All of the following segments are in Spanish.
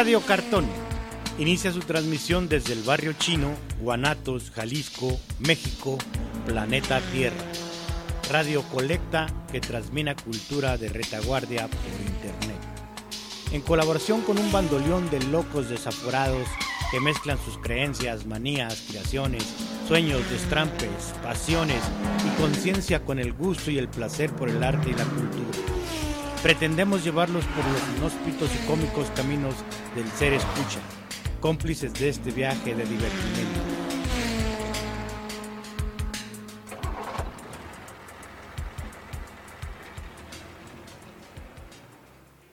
Radio Cartón inicia su transmisión desde el barrio chino, Guanatos, Jalisco, México, planeta Tierra. Radio Colecta que transmina cultura de retaguardia por internet. En colaboración con un bandoleón de locos desaforados que mezclan sus creencias, manías, aspiraciones, sueños, destrampes, pasiones y conciencia con el gusto y el placer por el arte y la cultura. Pretendemos llevarlos por los inhóspitos y cómicos caminos del ser escucha, cómplices de este viaje de divertimento.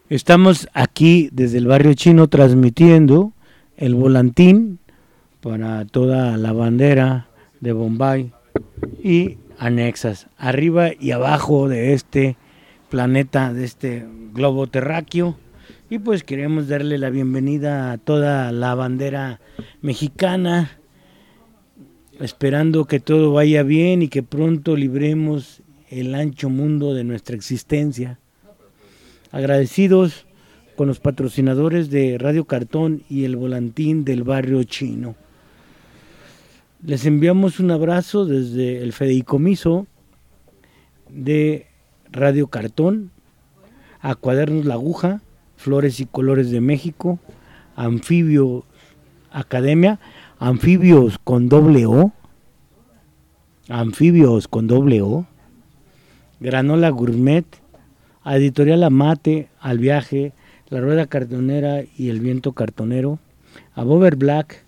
Estamos aquí desde el barrio chino transmitiendo el volantín para toda la bandera de Bombay y anexas, arriba y abajo de este planeta, de este globo terráqueo. Y pues queremos darle la bienvenida a toda la bandera mexicana, esperando que todo vaya bien y que pronto libremos el ancho mundo de nuestra existencia agradecidos con los patrocinadores de Radio Cartón y el volantín del barrio chino. Les enviamos un abrazo desde el fedeicomiso de Radio Cartón, a Cuadernos La Aguja, Flores y Colores de México, Anfibio Academia, Anfibios con doble O, Anfibios con doble O, Granola Gourmet, a Editorial Amate, al viaje, La Rueda Cartonera y El Viento Cartonero, a Bober Black,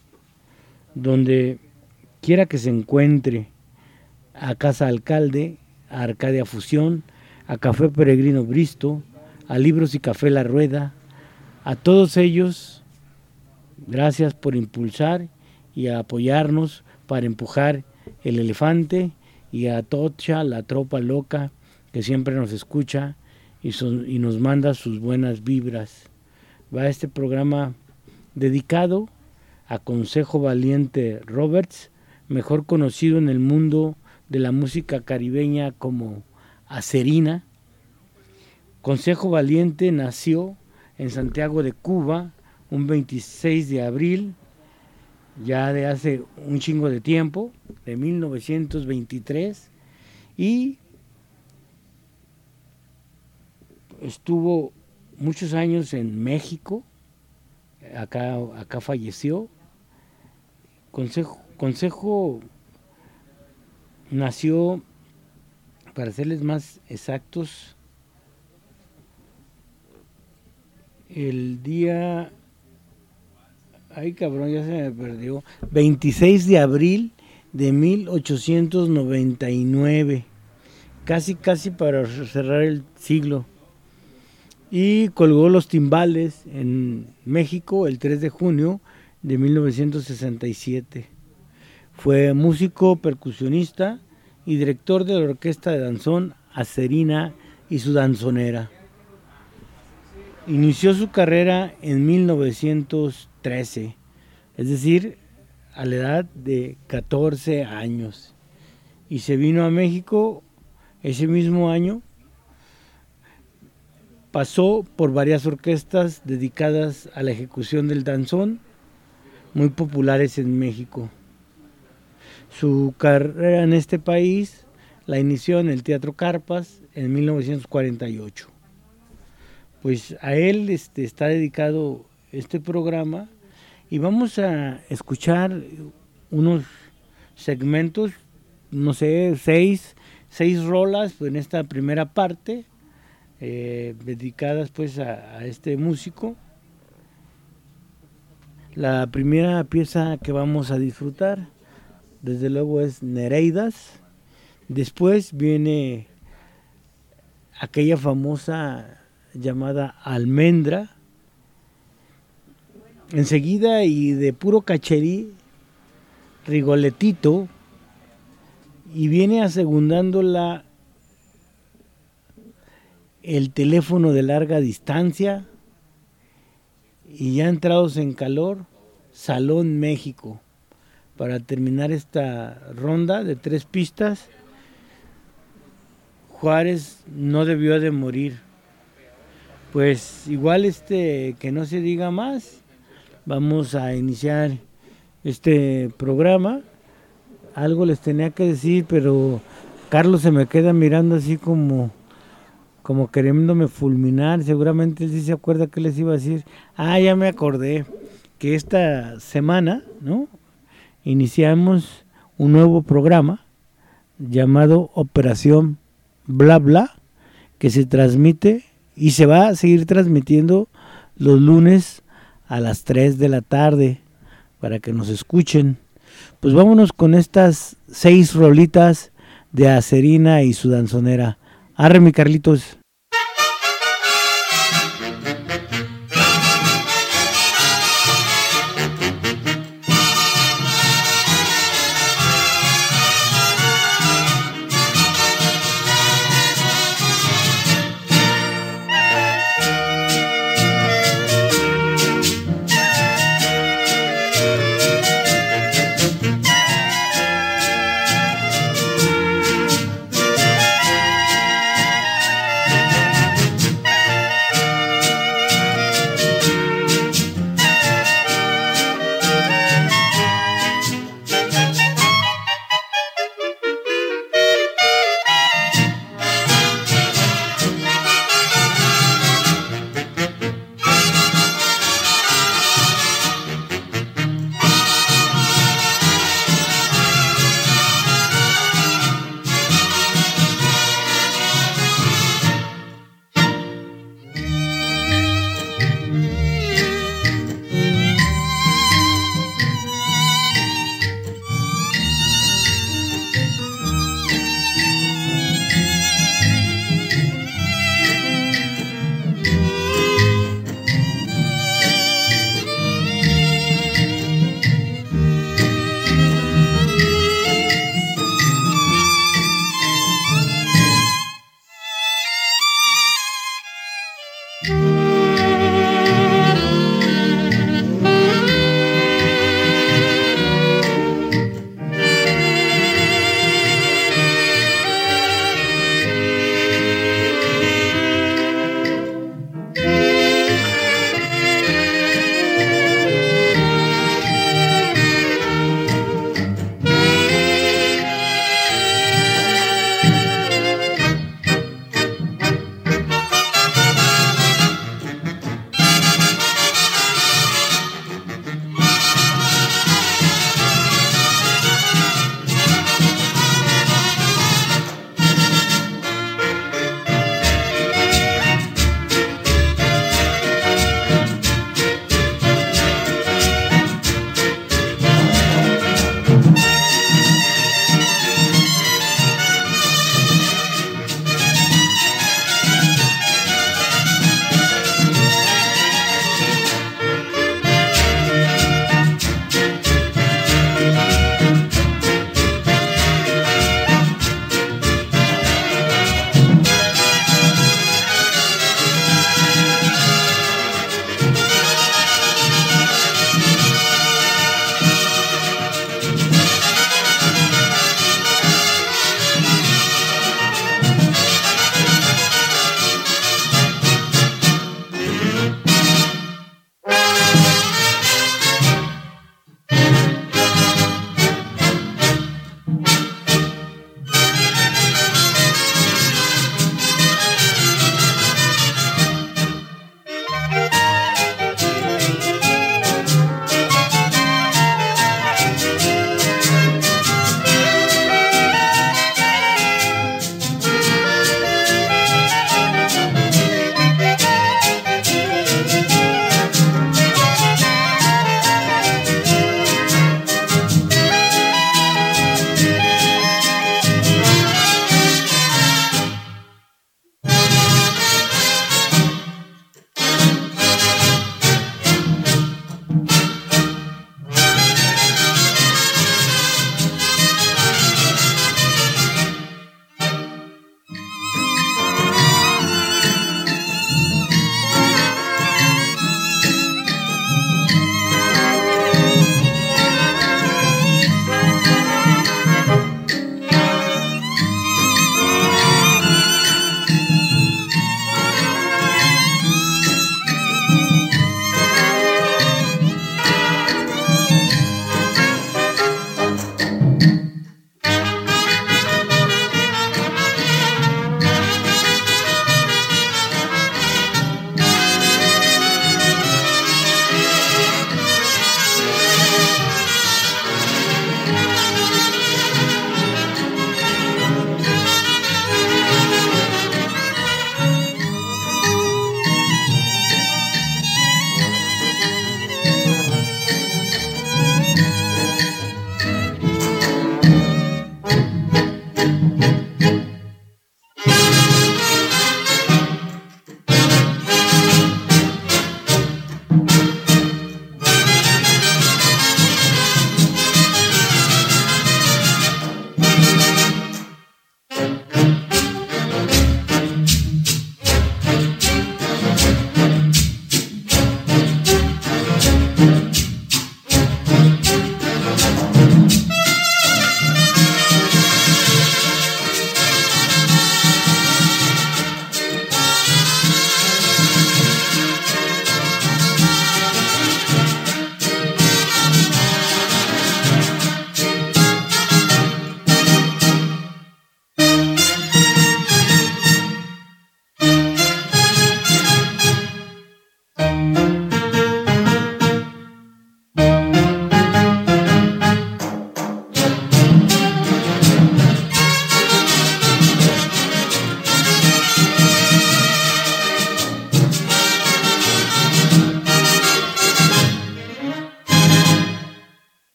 donde quiera que se encuentre, a Casa Alcalde, a Arcadia Fusión, a Café Peregrino Bristo, a Libros y Café La Rueda, a todos ellos, gracias por impulsar y apoyarnos para empujar el elefante y a Tocha, la tropa loca que siempre nos escucha y, nos manda sus buenas vibras. Va este programa dedicado a Consejo Valiente Roberts, mejor conocido en el mundo de la música caribeña como Acerina. Consejo Valiente nació en Santiago de Cuba un 26 de abril, ya de hace un chingo de tiempo, de 1923, y estuvo muchos años en México, acá, acá falleció. Consejo, Consejo nació, para serles más exactos, el día, ay cabrón, ya se me perdió, 26 de abril de 1899, casi, casi para cerrar el siglo y colgó los timbales en México el 3 de junio de 1967. Fue músico, percusionista y director de la orquesta de danzón Acerina y su danzonera. Inició su carrera en 1913, es decir, a la edad de 14 años, y se vino a México ese mismo año Pasó por varias orquestas dedicadas a la ejecución del danzón, muy populares en México. Su carrera en este país la inició en el Teatro Carpas en 1948. Pues a él este, está dedicado este programa y vamos a escuchar unos segmentos, no sé, seis, seis rolas en esta primera parte eh, dedicadas pues a, este músico. La primera pieza que vamos a disfrutar, desde luego, es Nereidas. Después viene aquella famosa llamada Almendra. Enseguida y de puro cacherí, Rigoletito. Y viene asegundándola el teléfono de larga distancia y ya entrados en calor, Salón México. Para terminar esta ronda de tres pistas, Juárez no debió de morir. pues igual este que no se diga más, vamos a iniciar este programa. Algo les tenía que decir, pero Carlos se me queda mirando así como como queriéndome fulminar, seguramente él sí se acuerda que les iba a decir. Ah, ya me acordé que esta semana, ¿no? Iniciamos un nuevo programa llamado Operación Bla Bla, que se transmite y se va a seguir transmitiendo los lunes a las 3 de la tarde para que nos escuchen. Pues vámonos con estas seis rolitas de Acerina y su danzonera. Arre mi Carlitos.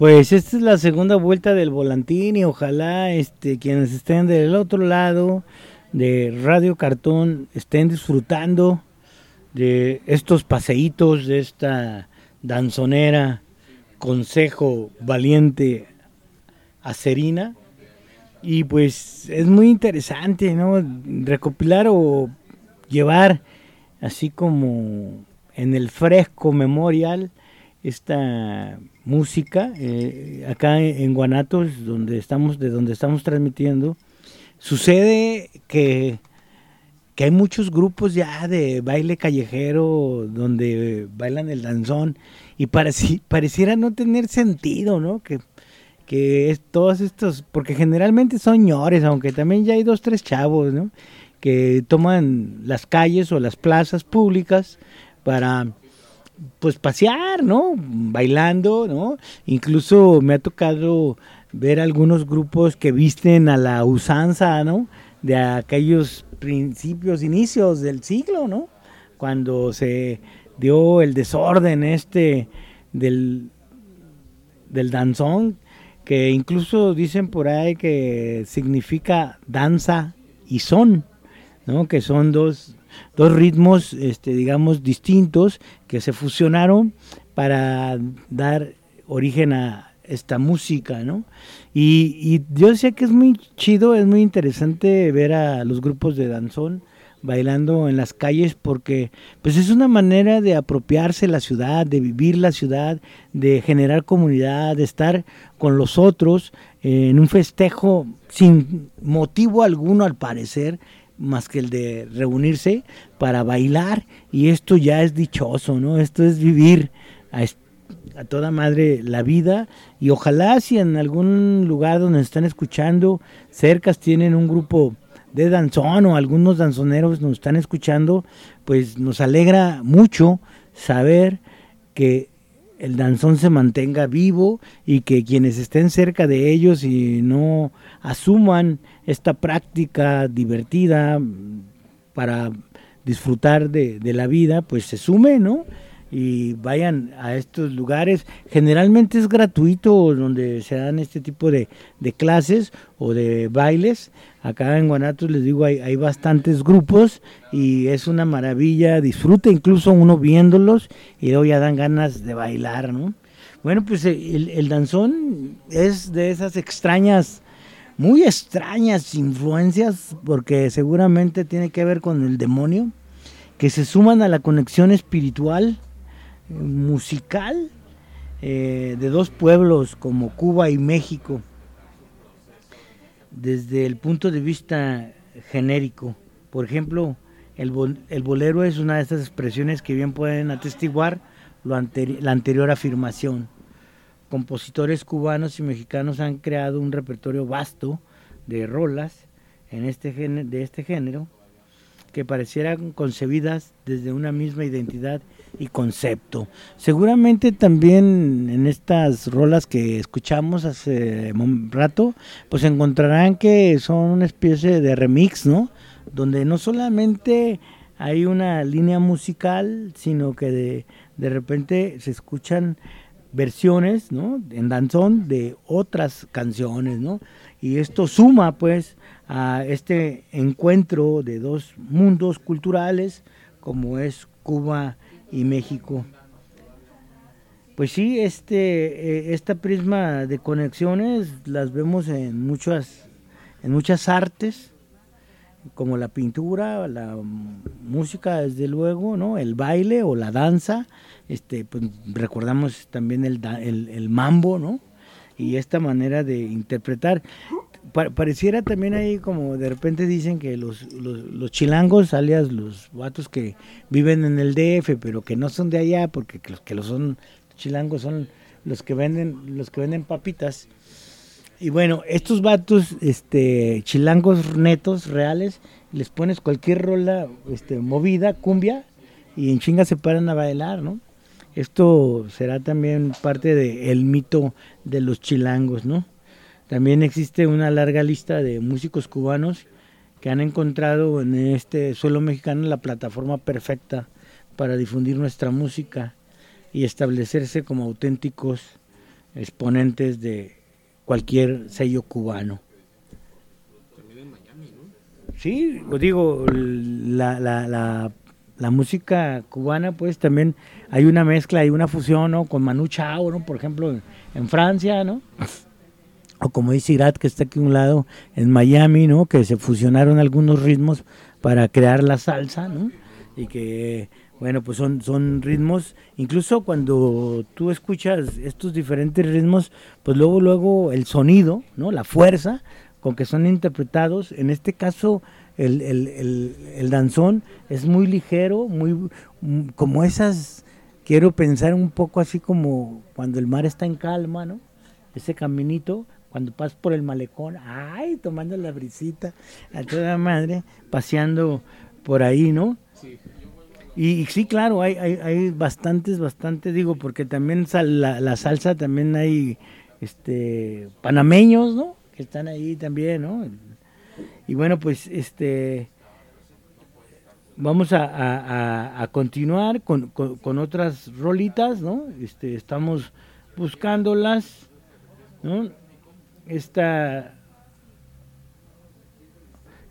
Pues esta es la segunda vuelta del volantín y ojalá este, quienes estén del otro lado de Radio Cartón estén disfrutando de estos paseitos, de esta danzonera, consejo valiente acerina. Y pues es muy interesante, ¿no? Recopilar o llevar así como en el fresco memorial esta música eh, acá en Guanatos donde estamos de donde estamos transmitiendo sucede que, que hay muchos grupos ya de baile callejero donde bailan el danzón y pareciera no tener sentido no que que es todos estos porque generalmente son señores aunque también ya hay dos tres chavos no que toman las calles o las plazas públicas para pues pasear, ¿no? Bailando, ¿no? Incluso me ha tocado ver algunos grupos que visten a la usanza, ¿no? De aquellos principios, inicios del siglo, ¿no? Cuando se dio el desorden este del, del danzón, que incluso dicen por ahí que significa danza y son, ¿no? Que son dos dos ritmos, este, digamos, distintos que se fusionaron para dar origen a esta música, ¿no? Y, yo sé que es muy chido, es muy interesante ver a los grupos de danzón bailando en las calles porque pues es una manera de apropiarse la ciudad, de vivir la ciudad, de generar comunidad, de estar con los otros en un festejo sin motivo alguno al parecer, más que el de reunirse para bailar y esto ya es dichoso, ¿no? Esto es vivir a, toda madre la vida y ojalá si en algún lugar donde están escuchando cercas tienen un grupo de danzón o algunos danzoneros nos están escuchando, pues nos alegra mucho saber que el danzón se mantenga vivo y que quienes estén cerca de ellos y no asuman esta práctica divertida para disfrutar de, la vida, pues se sume, ¿no? Y vayan a estos lugares. Generalmente es gratuito donde se dan este tipo de, clases o de bailes. Acá en Guanatos les digo, hay, bastantes grupos y es una maravilla. Disfruta incluso uno viéndolos y luego ya dan ganas de bailar, ¿no? Bueno, pues el, el danzón es de esas extrañas muy extrañas influencias, porque seguramente tiene que ver con el demonio, que se suman a la conexión espiritual, eh, musical, eh, de dos pueblos como Cuba y México, desde el punto de vista genérico. Por ejemplo, el, bolero es una de estas expresiones que bien pueden atestiguar lo la anterior afirmación compositores cubanos y mexicanos han creado un repertorio vasto de rolas en este de este género que parecieran concebidas desde una misma identidad y concepto. Seguramente también en estas rolas que escuchamos hace un rato, pues encontrarán que son una especie de remix, ¿no? Donde no solamente hay una línea musical, sino que de, de repente se escuchan versiones, ¿no? En danzón de otras canciones, ¿no? Y esto suma, pues, a este encuentro de dos mundos culturales como es Cuba y México. Pues sí, este, eh, esta prisma de conexiones las vemos en muchas, en muchas artes, como la pintura, la música, desde luego, ¿no? El baile o la danza, este, pues, recordamos también el, el, mambo, ¿no? Y esta manera de interpretar. Pareciera también ahí como de repente dicen que los, los, chilangos, alias los vatos que viven en el DF, pero que no son de allá, porque los que lo son chilangos son los que venden, los que venden papitas. Y bueno, estos vatos, este, chilangos netos, reales, les pones cualquier rola, este, movida, cumbia, y en chinga se paran a bailar, ¿no? Esto será también parte del mito de los chilangos, ¿no? También existe una larga lista de músicos cubanos que han encontrado en este suelo mexicano la plataforma perfecta para difundir nuestra música y establecerse como auténticos exponentes de cualquier sello cubano. Sí, os digo, la, la, la, la, música cubana, pues también hay una mezcla, hay una fusión, ¿no? Con Manu Chao, ¿no? Por ejemplo, en, en Francia, ¿no? O como dice Irat, que está aquí a un lado, en Miami, ¿no? Que se fusionaron algunos ritmos para crear la salsa, ¿no? Y que, bueno, pues son, son ritmos, incluso cuando tú escuchas estos diferentes ritmos, pues luego, luego el sonido, ¿no? La fuerza, con que son interpretados. En este caso, el, el, el, danzón es muy ligero, muy como esas, quiero pensar un poco así como cuando el mar está en calma, ¿no? Ese caminito, cuando pasas por el malecón, ay, tomando la brisita, a toda madre, paseando por ahí, ¿no? Sí. Y, sí, claro, hay, hay, hay bastantes, bastantes, digo, porque también la, la salsa también hay este panameños, ¿no? están ahí también, ¿no? Y bueno, pues este vamos a, continuar con, otras rolitas, ¿no? Este, estamos buscándolas, ¿no? Esta,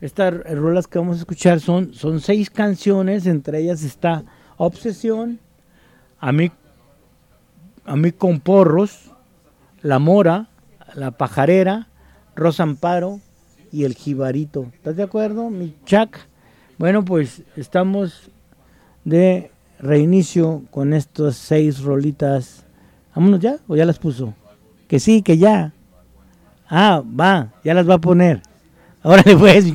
estas rolas que vamos a escuchar son, son seis canciones, entre ellas está Obsesión, A mí, a mí con porros, La Mora, La Pajarera, Rosa Amparo y el Jibarito. ¿Estás de acuerdo, mi Chuck? Bueno, pues estamos de reinicio con estos seis rolitas. Vámonos ya, o ya las puso. Que sí, que ya. Ah, va, ya las va a poner. Ahora le pues, mi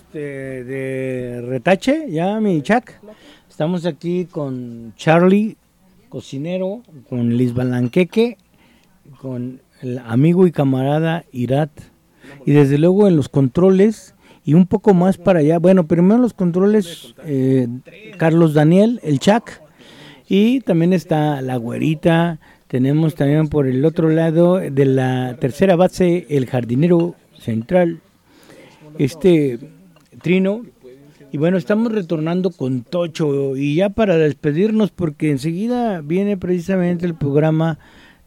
Este, de retache, ya mi Chuck. Estamos aquí con Charlie, cocinero, con Liz Balanqueque, con el amigo y camarada Irat. Y desde luego en los controles y un poco más para allá. Bueno, primero los controles, eh, Carlos Daniel, el Chuck. Y también está la güerita. Tenemos también por el otro lado de la tercera base el jardinero central, este Trino. Y bueno, estamos retornando con Tocho y ya para despedirnos porque enseguida viene precisamente el programa,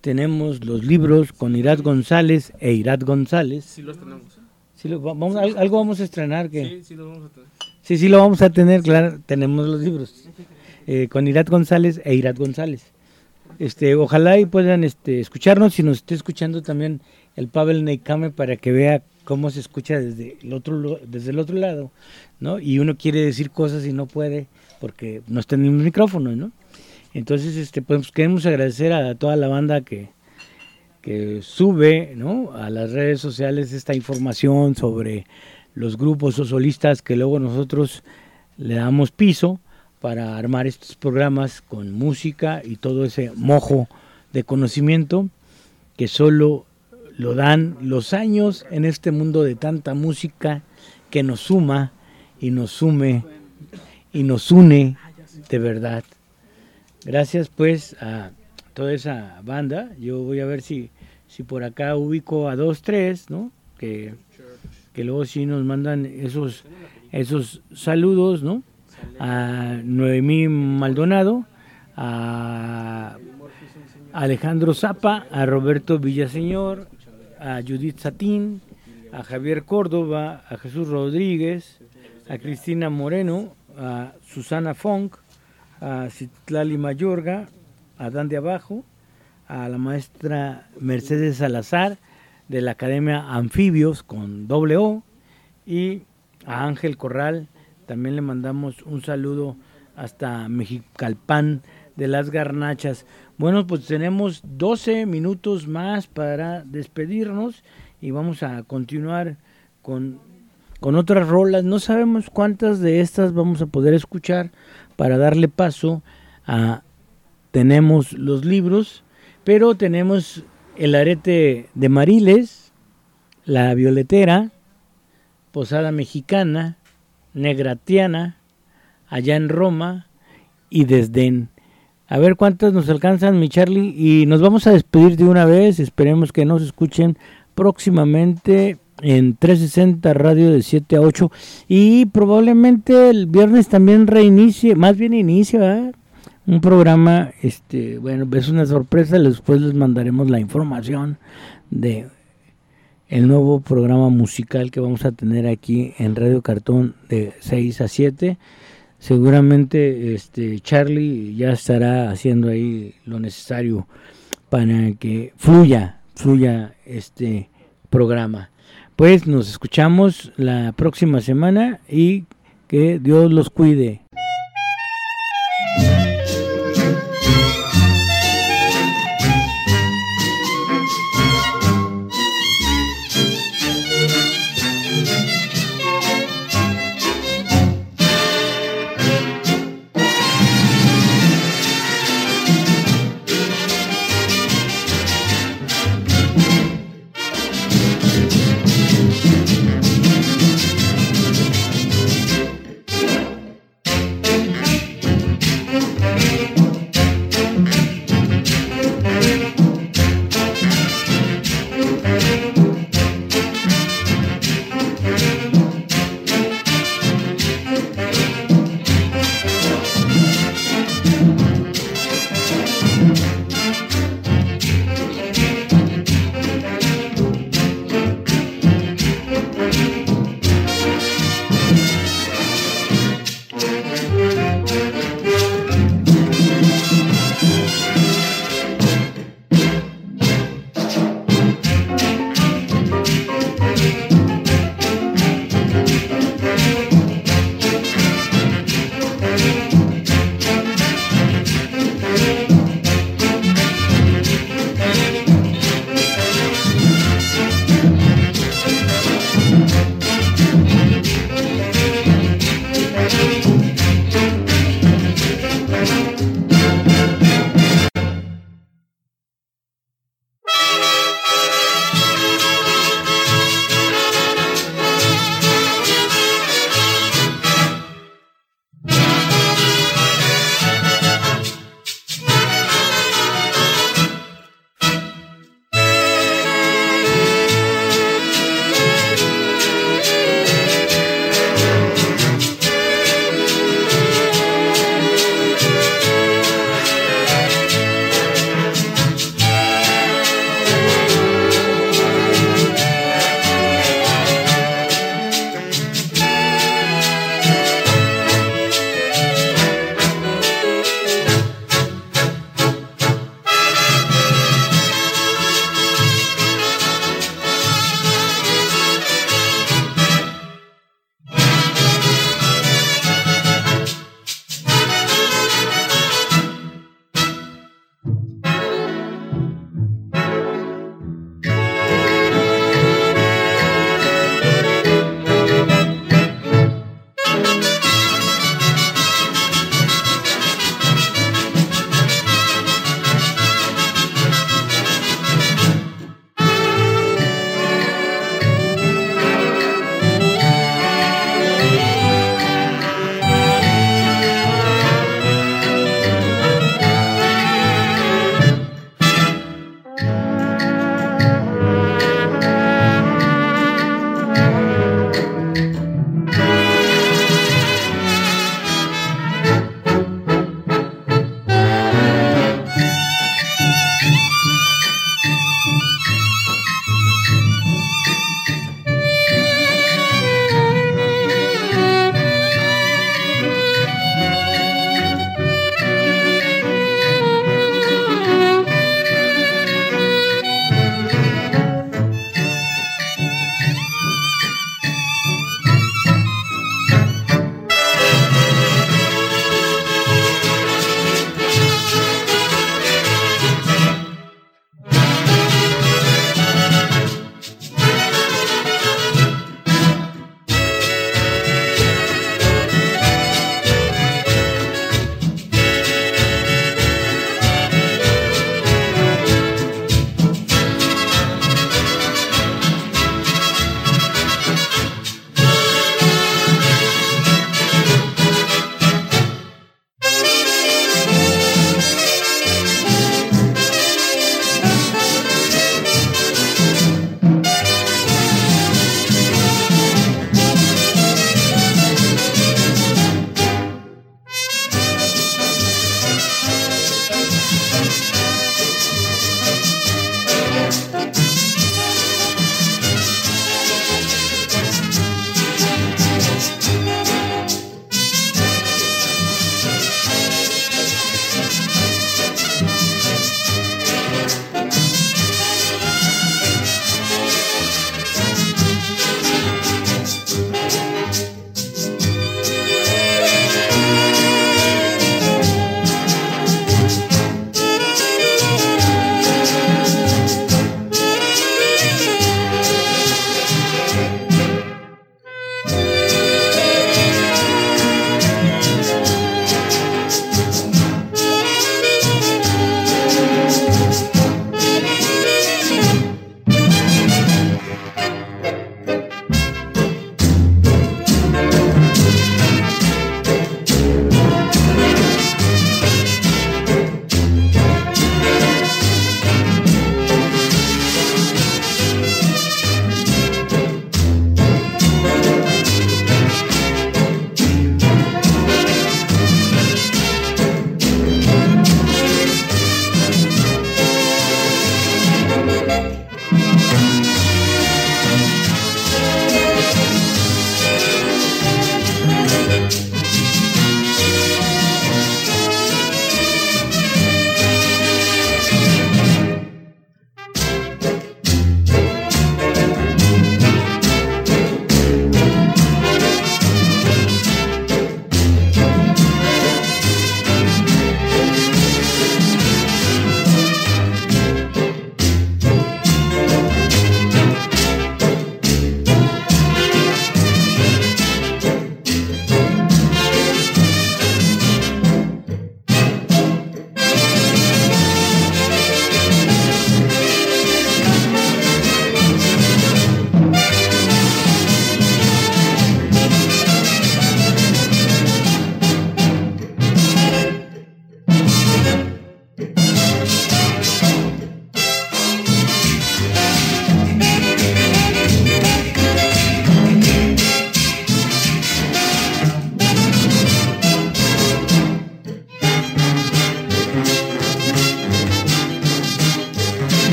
tenemos los libros con Irat González e Irat González. Sí los tenemos. Sí, lo, vamos, algo vamos a estrenar que... Sí, sí lo vamos a tener. Sí, sí lo vamos a tener, claro, tenemos los libros. Eh, con Irat González e Irat González. Este, ojalá y puedan este, escucharnos, si nos esté escuchando también el Pavel Neikame para que vea cómo se escucha desde el otro desde el otro lado, ¿no? Y uno quiere decir cosas y no puede porque no está en el micrófono, ¿no? Entonces, este, pues queremos agradecer a toda la banda que, que sube, ¿no? A las redes sociales esta información sobre los grupos o solistas que luego nosotros le damos piso para armar estos programas con música y todo ese mojo de conocimiento que solo lo dan los años en este mundo de tanta música que nos suma y nos sume y nos une de verdad. Gracias pues a toda esa banda. Yo voy a ver si, si por acá ubico a dos, tres, ¿no? Que, que luego sí nos mandan esos, esos saludos, ¿no? A Noemí Maldonado, a Alejandro Zapa, a Roberto Villaseñor, a Judith Satín, a Javier Córdoba, a Jesús Rodríguez, a Cristina Moreno, a Susana Funk, a Citlali Mayorga, a Dan de Abajo, a la maestra Mercedes Salazar de la Academia Anfibios con doble O y a Ángel Corral. También le mandamos un saludo hasta Mexicalpan de las Garnachas. Bueno, pues tenemos 12 minutos más para despedirnos y vamos a continuar con, con otras rolas. No sabemos cuántas de estas vamos a poder escuchar para darle paso a... Tenemos los libros, pero tenemos el arete de Mariles, la violetera, Posada Mexicana, Negratiana, allá en Roma y Desdén. A ver cuántas nos alcanzan, mi Charlie. Y nos vamos a despedir de una vez. Esperemos que nos escuchen próximamente en 360 Radio de 7 a 8. Y probablemente el viernes también reinicie, más bien inicia un programa. este Bueno, es una sorpresa. Después les mandaremos la información de el nuevo programa musical que vamos a tener aquí en Radio Cartón de 6 a 7 seguramente este Charlie ya estará haciendo ahí lo necesario para que fluya, fluya este programa. Pues nos escuchamos la próxima semana y que Dios los cuide.